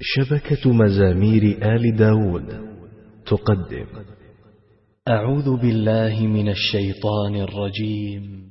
شبكة مزامير آل داود تقدم. أعوذ بالله من الشيطان الرجيم.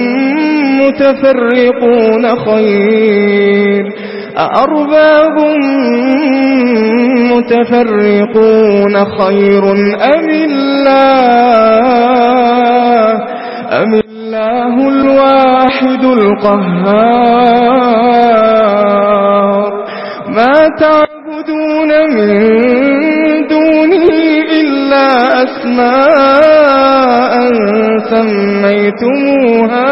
المتفرقون خير. أأرباب متفرقون خير أم الله؟ أم الله الواحد القهار؟ ما تعبدون من دونه إلا أسماء سميتموها.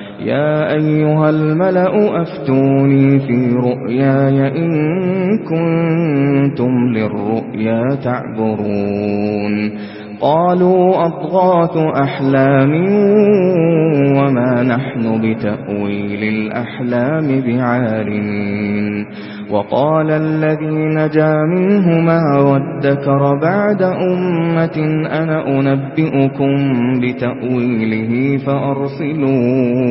يا أيها الملأ أفتوني في رؤياي إن كنتم للرؤيا تعبرون قالوا أطغاث أحلام وما نحن بتأويل الأحلام بعالمين وقال الذي نجا منهما وادكر بعد أمة أنا أنبئكم بتأويله فأرسلون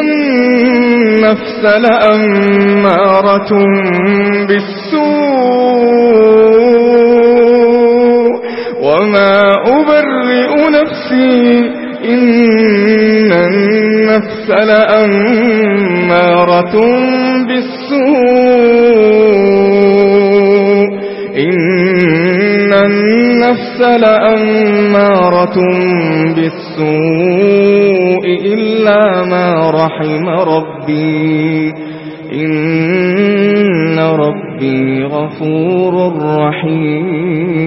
النفس لأمارة بالسوء وما أبرئ نفسي إن النفس لأمارة بالسوء إن النفس لأمارة بالسوء إلا ما رحم ربي إن ربي غفور رحيم